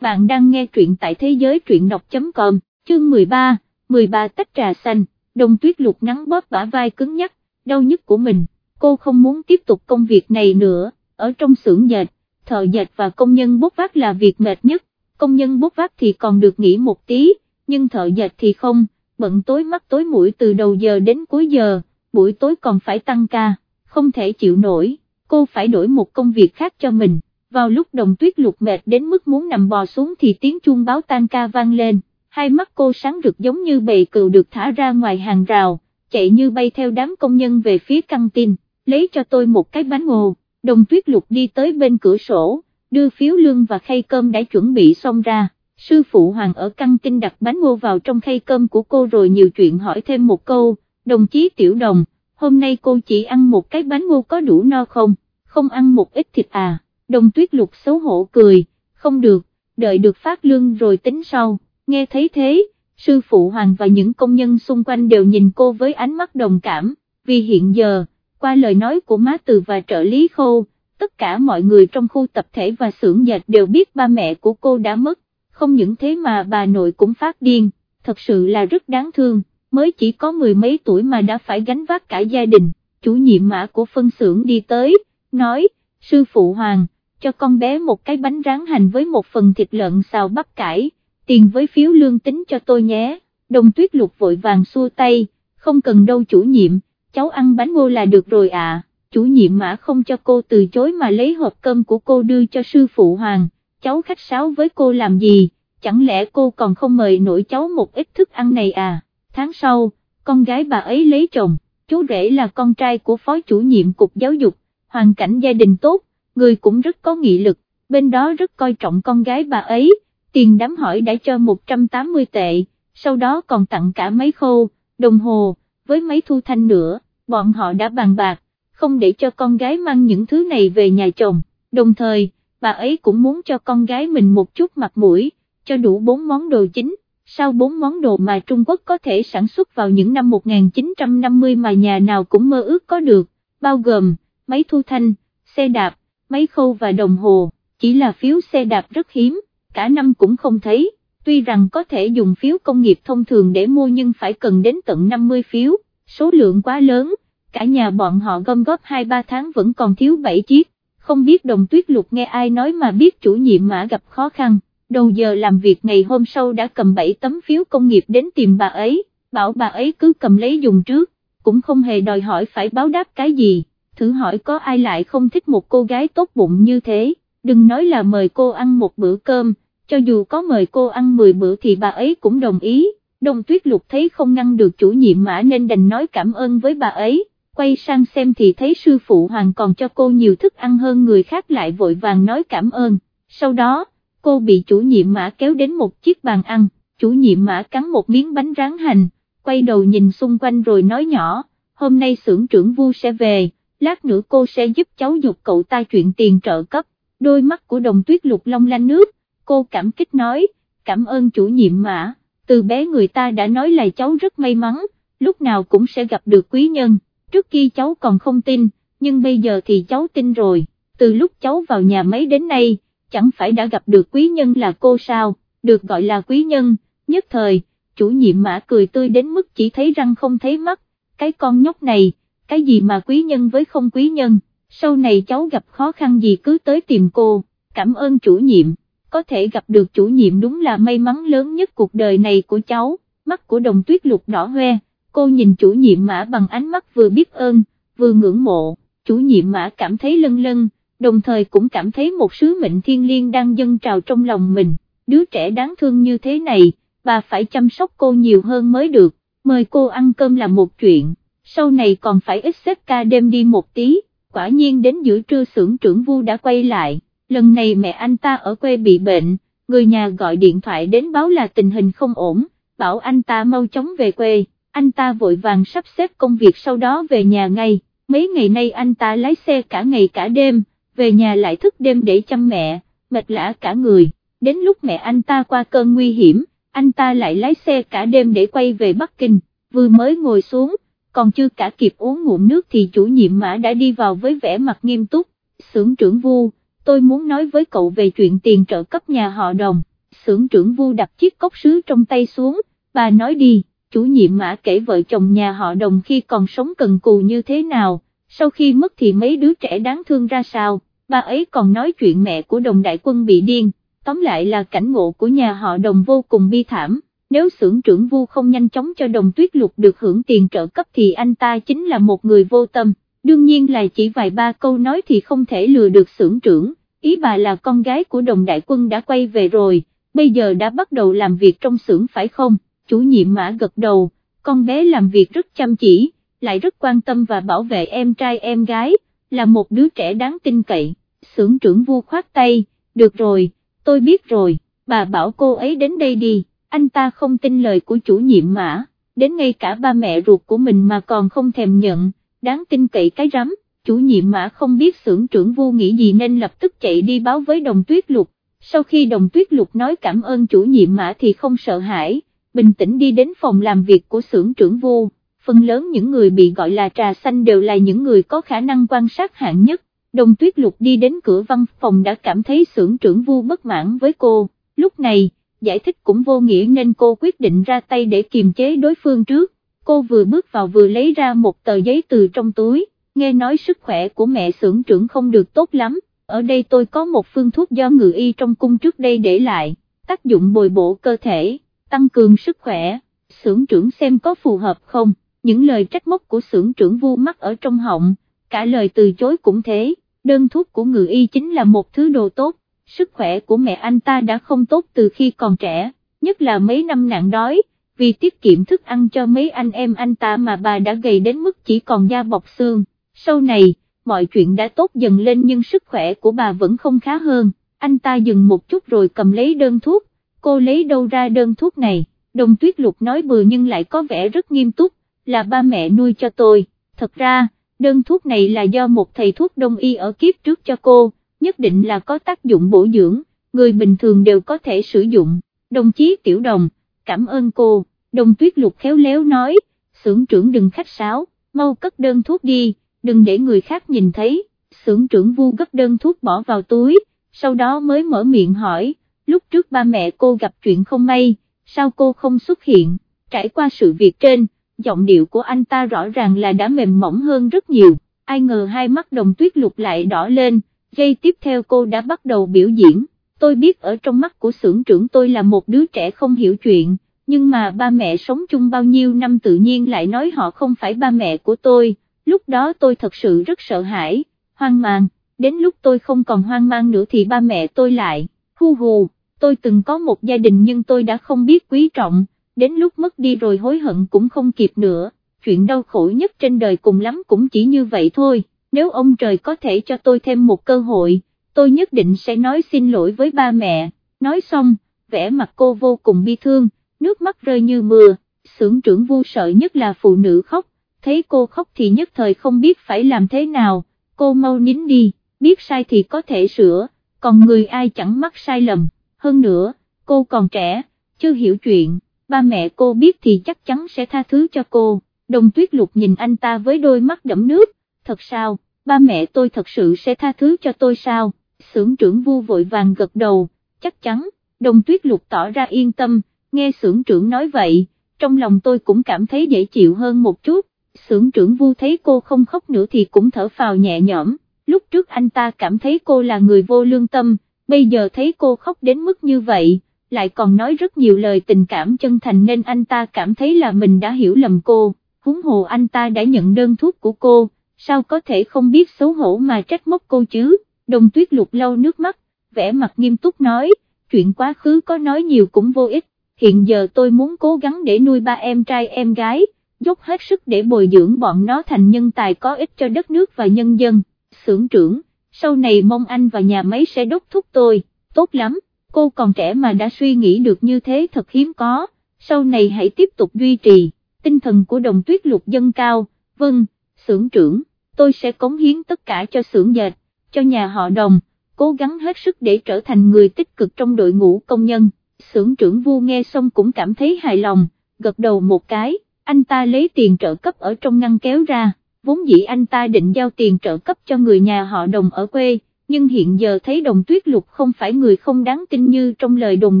bạn đang nghe truyện tại thế giới truyện đọc.com, chương 13, 13 tách trà xanh, đồng tuyết lục nắng bóp bả vai cứng nhắc, đau nhức của mình, cô không muốn tiếp tục công việc này nữa, ở trong xưởng dệt, thợ dệt và công nhân bốc vác là việc mệt nhất, công nhân bốc vác thì còn được nghỉ một tí, nhưng thợ dệt thì không, bận tối mắt tối mũi từ đầu giờ đến cuối giờ, buổi tối còn phải tăng ca, không thể chịu nổi, cô phải đổi một công việc khác cho mình vào lúc đồng tuyết lục mệt đến mức muốn nằm bò xuống thì tiếng chuông báo tan ca vang lên, hai mắt cô sáng rực giống như bầy cừu được thả ra ngoài hàng rào, chạy như bay theo đám công nhân về phía căng tin, lấy cho tôi một cái bánh ngô, đồng tuyết lục đi tới bên cửa sổ, đưa phiếu lương và khay cơm đã chuẩn bị xong ra. Sư phụ Hoàng ở căng tin đặt bánh ngô vào trong khay cơm của cô rồi nhiều chuyện hỏi thêm một câu, đồng chí Tiểu Đồng, hôm nay cô chỉ ăn một cái bánh ngô có đủ no không, không ăn một ít thịt à? Đồng tuyết lục xấu hổ cười, không được, đợi được phát lương rồi tính sau, nghe thấy thế, sư phụ hoàng và những công nhân xung quanh đều nhìn cô với ánh mắt đồng cảm, vì hiện giờ, qua lời nói của má từ và trợ lý khô, tất cả mọi người trong khu tập thể và xưởng dệt đều biết ba mẹ của cô đã mất, không những thế mà bà nội cũng phát điên, thật sự là rất đáng thương, mới chỉ có mười mấy tuổi mà đã phải gánh vác cả gia đình, chủ nhiệm mã của phân xưởng đi tới, nói, sư phụ hoàng, cho con bé một cái bánh rán hành với một phần thịt lợn xào bắp cải, tiền với phiếu lương tính cho tôi nhé, đồng tuyết lục vội vàng xua tay, không cần đâu chủ nhiệm, cháu ăn bánh ngô là được rồi à, chủ nhiệm mã không cho cô từ chối mà lấy hộp cơm của cô đưa cho sư phụ hoàng, cháu khách sáo với cô làm gì, chẳng lẽ cô còn không mời nổi cháu một ít thức ăn này à, tháng sau, con gái bà ấy lấy chồng, chú rể là con trai của phó chủ nhiệm cục giáo dục, hoàn cảnh gia đình tốt, người cũng rất có nghị lực, bên đó rất coi trọng con gái bà ấy, tiền đám hỏi đã cho 180 tệ, sau đó còn tặng cả máy khô, đồng hồ, với máy thu thanh nữa, bọn họ đã bàn bạc, không để cho con gái mang những thứ này về nhà chồng, đồng thời, bà ấy cũng muốn cho con gái mình một chút mặt mũi, cho đủ bốn món đồ chính, sau bốn món đồ mà Trung Quốc có thể sản xuất vào những năm 1950 mà nhà nào cũng mơ ước có được, bao gồm, máy thu thanh, xe đạp, máy khâu và đồng hồ, chỉ là phiếu xe đạp rất hiếm, cả năm cũng không thấy, tuy rằng có thể dùng phiếu công nghiệp thông thường để mua nhưng phải cần đến tận 50 phiếu, số lượng quá lớn, cả nhà bọn họ gom góp 2-3 tháng vẫn còn thiếu 7 chiếc, không biết đồng tuyết lục nghe ai nói mà biết chủ nhiệm mã gặp khó khăn, đầu giờ làm việc ngày hôm sau đã cầm 7 tấm phiếu công nghiệp đến tìm bà ấy, bảo bà ấy cứ cầm lấy dùng trước, cũng không hề đòi hỏi phải báo đáp cái gì thử hỏi có ai lại không thích một cô gái tốt bụng như thế, đừng nói là mời cô ăn một bữa cơm, cho dù có mời cô ăn 10 bữa thì bà ấy cũng đồng ý, đồng tuyết lục thấy không ngăn được chủ nhiệm mã nên đành nói cảm ơn với bà ấy, quay sang xem thì thấy sư phụ hoàng còn cho cô nhiều thức ăn hơn người khác lại vội vàng nói cảm ơn, sau đó, cô bị chủ nhiệm mã kéo đến một chiếc bàn ăn, chủ nhiệm mã cắn một miếng bánh rán hành, quay đầu nhìn xung quanh rồi nói nhỏ, hôm nay xưởng trưởng vu sẽ về lát nữa cô sẽ giúp cháu dục cậu ta chuyện tiền trợ cấp, đôi mắt của đồng tuyết lục long lanh nước, cô cảm kích nói, cảm ơn chủ nhiệm mã, từ bé người ta đã nói là cháu rất may mắn, lúc nào cũng sẽ gặp được quý nhân, trước khi cháu còn không tin, nhưng bây giờ thì cháu tin rồi, từ lúc cháu vào nhà mấy đến nay, chẳng phải đã gặp được quý nhân là cô sao, được gọi là quý nhân, nhất thời, chủ nhiệm mã cười tươi đến mức chỉ thấy răng không thấy mắt, cái con nhóc này, cái gì mà quý nhân với không quý nhân, sau này cháu gặp khó khăn gì cứ tới tìm cô, cảm ơn chủ nhiệm, có thể gặp được chủ nhiệm đúng là may mắn lớn nhất cuộc đời này của cháu, mắt của đồng tuyết lục đỏ hoe, cô nhìn chủ nhiệm mã bằng ánh mắt vừa biết ơn, vừa ngưỡng mộ, chủ nhiệm mã cảm thấy lân lân, đồng thời cũng cảm thấy một sứ mệnh thiên liêng đang dâng trào trong lòng mình, đứa trẻ đáng thương như thế này, bà phải chăm sóc cô nhiều hơn mới được, mời cô ăn cơm là một chuyện sau này còn phải ít xếp ca đêm đi một tí, quả nhiên đến giữa trưa xưởng trưởng vu đã quay lại, lần này mẹ anh ta ở quê bị bệnh, người nhà gọi điện thoại đến báo là tình hình không ổn, bảo anh ta mau chóng về quê, anh ta vội vàng sắp xếp công việc sau đó về nhà ngay, mấy ngày nay anh ta lái xe cả ngày cả đêm, về nhà lại thức đêm để chăm mẹ, mệt lã cả người, đến lúc mẹ anh ta qua cơn nguy hiểm, anh ta lại lái xe cả đêm để quay về Bắc Kinh, vừa mới ngồi xuống, còn chưa cả kịp uống ngụm nước thì chủ nhiệm mã đã đi vào với vẻ mặt nghiêm túc, xưởng trưởng vu, tôi muốn nói với cậu về chuyện tiền trợ cấp nhà họ đồng, xưởng trưởng vu đặt chiếc cốc sứ trong tay xuống, bà nói đi, chủ nhiệm mã kể vợ chồng nhà họ đồng khi còn sống cần cù như thế nào, sau khi mất thì mấy đứa trẻ đáng thương ra sao, bà ấy còn nói chuyện mẹ của đồng đại quân bị điên, tóm lại là cảnh ngộ của nhà họ đồng vô cùng bi thảm. Nếu xưởng trưởng vu không nhanh chóng cho đồng tuyết lục được hưởng tiền trợ cấp thì anh ta chính là một người vô tâm. Đương nhiên là chỉ vài ba câu nói thì không thể lừa được xưởng trưởng, ý bà là con gái của đồng đại quân đã quay về rồi, bây giờ đã bắt đầu làm việc trong xưởng phải không, chủ nhiệm mã gật đầu, con bé làm việc rất chăm chỉ, lại rất quan tâm và bảo vệ em trai em gái, là một đứa trẻ đáng tin cậy, xưởng trưởng vu khoát tay, được rồi, tôi biết rồi, bà bảo cô ấy đến đây đi, anh ta không tin lời của chủ nhiệm mã, đến ngay cả ba mẹ ruột của mình mà còn không thèm nhận đáng tin cậy cái rắm, chủ nhiệm mã không biết xưởng trưởng vô nghĩ gì nên lập tức chạy đi báo với đồng tuyết lục, sau khi đồng tuyết lục nói cảm ơn chủ nhiệm mã thì không sợ hãi, bình tĩnh đi đến phòng làm việc của xưởng trưởng vô, phần lớn những người bị gọi là trà xanh đều là những người có khả năng quan sát hạng nhất, đồng tuyết lục đi đến cửa văn phòng đã cảm thấy xưởng trưởng vu bất mãn với cô, lúc này, giải thích cũng vô nghĩa nên cô quyết định ra tay để kiềm chế đối phương trước. Cô vừa bước vào vừa lấy ra một tờ giấy từ trong túi, nghe nói sức khỏe của mẹ xưởng trưởng không được tốt lắm, ở đây tôi có một phương thuốc do ngự y trong cung trước đây để lại, tác dụng bồi bổ cơ thể, tăng cường sức khỏe, xưởng trưởng xem có phù hợp không, những lời trách móc của xưởng trưởng vu mắt ở trong họng, cả lời từ chối cũng thế, đơn thuốc của ngự y chính là một thứ đồ tốt, sức khỏe của mẹ anh ta đã không tốt từ khi còn trẻ, nhất là mấy năm nạn đói vì tiết kiệm thức ăn cho mấy anh em anh ta mà bà đã gầy đến mức chỉ còn da bọc xương, sau này, mọi chuyện đã tốt dần lên nhưng sức khỏe của bà vẫn không khá hơn, anh ta dừng một chút rồi cầm lấy đơn thuốc, cô lấy đâu ra đơn thuốc này, đồng tuyết lục nói bừa nhưng lại có vẻ rất nghiêm túc, là ba mẹ nuôi cho tôi, thật ra, đơn thuốc này là do một thầy thuốc đông y ở kiếp trước cho cô, nhất định là có tác dụng bổ dưỡng, người bình thường đều có thể sử dụng, đồng chí tiểu đồng cảm ơn cô, đồng tuyết lục khéo léo nói, xưởng trưởng đừng khách sáo, mau cất đơn thuốc đi, đừng để người khác nhìn thấy, xưởng trưởng vu gấp đơn thuốc bỏ vào túi, sau đó mới mở miệng hỏi, lúc trước ba mẹ cô gặp chuyện không may, sao cô không xuất hiện, trải qua sự việc trên, giọng điệu của anh ta rõ ràng là đã mềm mỏng hơn rất nhiều, ai ngờ hai mắt đồng tuyết lục lại đỏ lên, giây tiếp theo cô đã bắt đầu biểu diễn. Tôi biết ở trong mắt của xưởng trưởng tôi là một đứa trẻ không hiểu chuyện, nhưng mà ba mẹ sống chung bao nhiêu năm tự nhiên lại nói họ không phải ba mẹ của tôi, lúc đó tôi thật sự rất sợ hãi, hoang mang, đến lúc tôi không còn hoang mang nữa thì ba mẹ tôi lại, hu hù, tôi từng có một gia đình nhưng tôi đã không biết quý trọng, đến lúc mất đi rồi hối hận cũng không kịp nữa, chuyện đau khổ nhất trên đời cùng lắm cũng chỉ như vậy thôi, nếu ông trời có thể cho tôi thêm một cơ hội tôi nhất định sẽ nói xin lỗi với ba mẹ, nói xong, vẻ mặt cô vô cùng bi thương, nước mắt rơi như mưa, xưởng trưởng vu sợ nhất là phụ nữ khóc, thấy cô khóc thì nhất thời không biết phải làm thế nào, cô mau nín đi, biết sai thì có thể sửa, còn người ai chẳng mắc sai lầm, hơn nữa, cô còn trẻ, chưa hiểu chuyện, ba mẹ cô biết thì chắc chắn sẽ tha thứ cho cô, đồng tuyết lục nhìn anh ta với đôi mắt đẫm nước, thật sao, ba mẹ tôi thật sự sẽ tha thứ cho tôi sao? xưởng trưởng vu vội vàng gật đầu, chắc chắn, đồng tuyết lục tỏ ra yên tâm, nghe xưởng trưởng nói vậy, trong lòng tôi cũng cảm thấy dễ chịu hơn một chút, xưởng trưởng vu thấy cô không khóc nữa thì cũng thở phào nhẹ nhõm, lúc trước anh ta cảm thấy cô là người vô lương tâm, bây giờ thấy cô khóc đến mức như vậy, lại còn nói rất nhiều lời tình cảm chân thành nên anh ta cảm thấy là mình đã hiểu lầm cô, huống hồ anh ta đã nhận đơn thuốc của cô, sao có thể không biết xấu hổ mà trách móc cô chứ? Đồng tuyết lục lau nước mắt, vẻ mặt nghiêm túc nói, chuyện quá khứ có nói nhiều cũng vô ích, hiện giờ tôi muốn cố gắng để nuôi ba em trai em gái, dốc hết sức để bồi dưỡng bọn nó thành nhân tài có ích cho đất nước và nhân dân, xưởng trưởng, sau này mong anh và nhà máy sẽ đốc thúc tôi, tốt lắm, cô còn trẻ mà đã suy nghĩ được như thế thật hiếm có, sau này hãy tiếp tục duy trì, tinh thần của đồng tuyết lục dân cao, vâng, xưởng trưởng, tôi sẽ cống hiến tất cả cho xưởng dệt cho nhà họ đồng, cố gắng hết sức để trở thành người tích cực trong đội ngũ công nhân, xưởng trưởng vu nghe xong cũng cảm thấy hài lòng, gật đầu một cái, anh ta lấy tiền trợ cấp ở trong ngăn kéo ra, vốn dĩ anh ta định giao tiền trợ cấp cho người nhà họ đồng ở quê, nhưng hiện giờ thấy đồng tuyết lục không phải người không đáng tin như trong lời đồn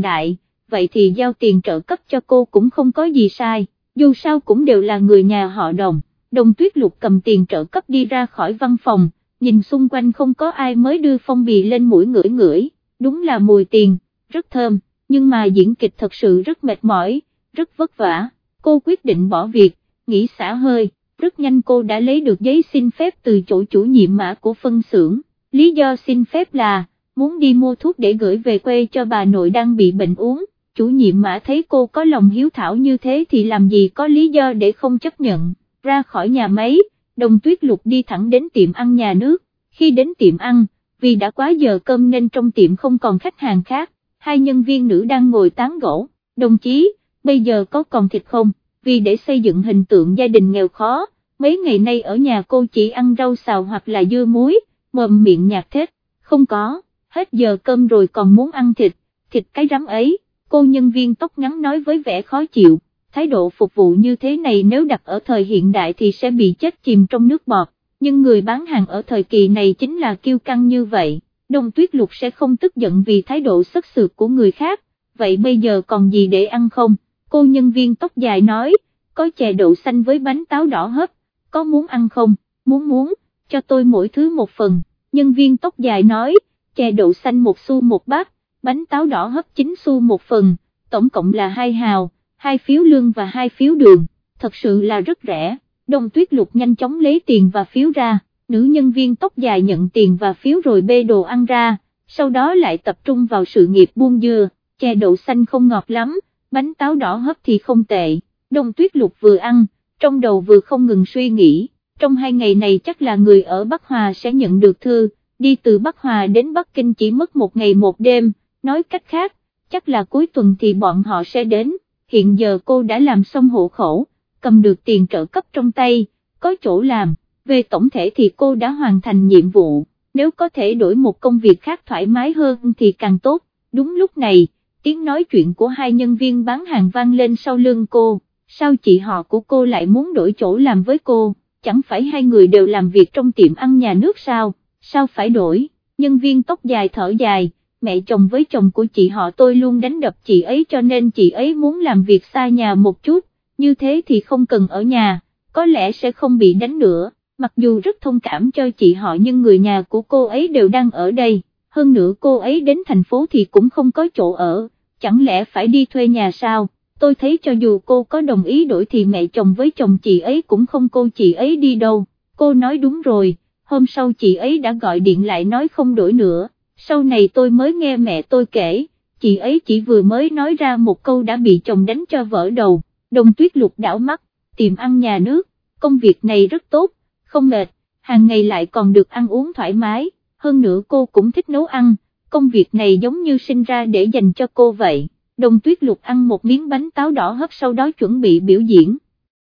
đại, vậy thì giao tiền trợ cấp cho cô cũng không có gì sai, dù sao cũng đều là người nhà họ đồng, đồng tuyết lục cầm tiền trợ cấp đi ra khỏi văn phòng, nhìn xung quanh không có ai mới đưa phong bì lên mũi ngửi ngửi, đúng là mùi tiền, rất thơm, nhưng mà diễn kịch thật sự rất mệt mỏi, rất vất vả, cô quyết định bỏ việc, nghỉ xả hơi, rất nhanh cô đã lấy được giấy xin phép từ chỗ chủ nhiệm mã của phân xưởng, lý do xin phép là, muốn đi mua thuốc để gửi về quê cho bà nội đang bị bệnh uống, chủ nhiệm mã thấy cô có lòng hiếu thảo như thế thì làm gì có lý do để không chấp nhận, ra khỏi nhà máy, đồng tuyết lục đi thẳng đến tiệm ăn nhà nước, khi đến tiệm ăn, vì đã quá giờ cơm nên trong tiệm không còn khách hàng khác, hai nhân viên nữ đang ngồi tán gỗ, đồng chí, bây giờ có còn thịt không, vì để xây dựng hình tượng gia đình nghèo khó, mấy ngày nay ở nhà cô chỉ ăn rau xào hoặc là dưa muối, mồm miệng nhạt thết, không có, hết giờ cơm rồi còn muốn ăn thịt, thịt cái rắm ấy, cô nhân viên tóc ngắn nói với vẻ khó chịu, thái độ phục vụ như thế này nếu đặt ở thời hiện đại thì sẽ bị chết chìm trong nước bọt, nhưng người bán hàng ở thời kỳ này chính là kiêu căng như vậy, đông tuyết lục sẽ không tức giận vì thái độ sất sược của người khác, vậy bây giờ còn gì để ăn không, cô nhân viên tóc dài nói, có chè đậu xanh với bánh táo đỏ hấp, có muốn ăn không, muốn muốn, cho tôi mỗi thứ một phần, nhân viên tóc dài nói, chè đậu xanh một xu một bát, bánh táo đỏ hấp 9 xu một phần, tổng cộng là hai hào, hai phiếu lương và hai phiếu đường, thật sự là rất rẻ, đông tuyết lục nhanh chóng lấy tiền và phiếu ra, nữ nhân viên tóc dài nhận tiền và phiếu rồi bê đồ ăn ra, sau đó lại tập trung vào sự nghiệp buôn dưa, chè đậu xanh không ngọt lắm, bánh táo đỏ hấp thì không tệ, đông tuyết lục vừa ăn, trong đầu vừa không ngừng suy nghĩ, trong hai ngày này chắc là người ở Bắc Hòa sẽ nhận được thư, đi từ Bắc Hòa đến Bắc Kinh chỉ mất một ngày một đêm, nói cách khác, chắc là cuối tuần thì bọn họ sẽ đến, hiện giờ cô đã làm xong hộ khẩu, cầm được tiền trợ cấp trong tay, có chỗ làm, về tổng thể thì cô đã hoàn thành nhiệm vụ, nếu có thể đổi một công việc khác thoải mái hơn thì càng tốt, đúng lúc này, tiếng nói chuyện của hai nhân viên bán hàng vang lên sau lưng cô, sao chị họ của cô lại muốn đổi chỗ làm với cô, chẳng phải hai người đều làm việc trong tiệm ăn nhà nước sao, sao phải đổi, nhân viên tóc dài thở dài, mẹ chồng với chồng của chị họ tôi luôn đánh đập chị ấy cho nên chị ấy muốn làm việc xa nhà một chút, như thế thì không cần ở nhà, có lẽ sẽ không bị đánh nữa, mặc dù rất thông cảm cho chị họ nhưng người nhà của cô ấy đều đang ở đây, hơn nữa cô ấy đến thành phố thì cũng không có chỗ ở, chẳng lẽ phải đi thuê nhà sao, tôi thấy cho dù cô có đồng ý đổi thì mẹ chồng với chồng chị ấy cũng không cô chị ấy đi đâu, cô nói đúng rồi, hôm sau chị ấy đã gọi điện lại nói không đổi nữa sau này tôi mới nghe mẹ tôi kể, chị ấy chỉ vừa mới nói ra một câu đã bị chồng đánh cho vỡ đầu, đồng tuyết lục đảo mắt, tìm ăn nhà nước, công việc này rất tốt, không mệt, hàng ngày lại còn được ăn uống thoải mái, hơn nữa cô cũng thích nấu ăn, công việc này giống như sinh ra để dành cho cô vậy. Đồng tuyết lục ăn một miếng bánh táo đỏ hấp sau đó chuẩn bị biểu diễn,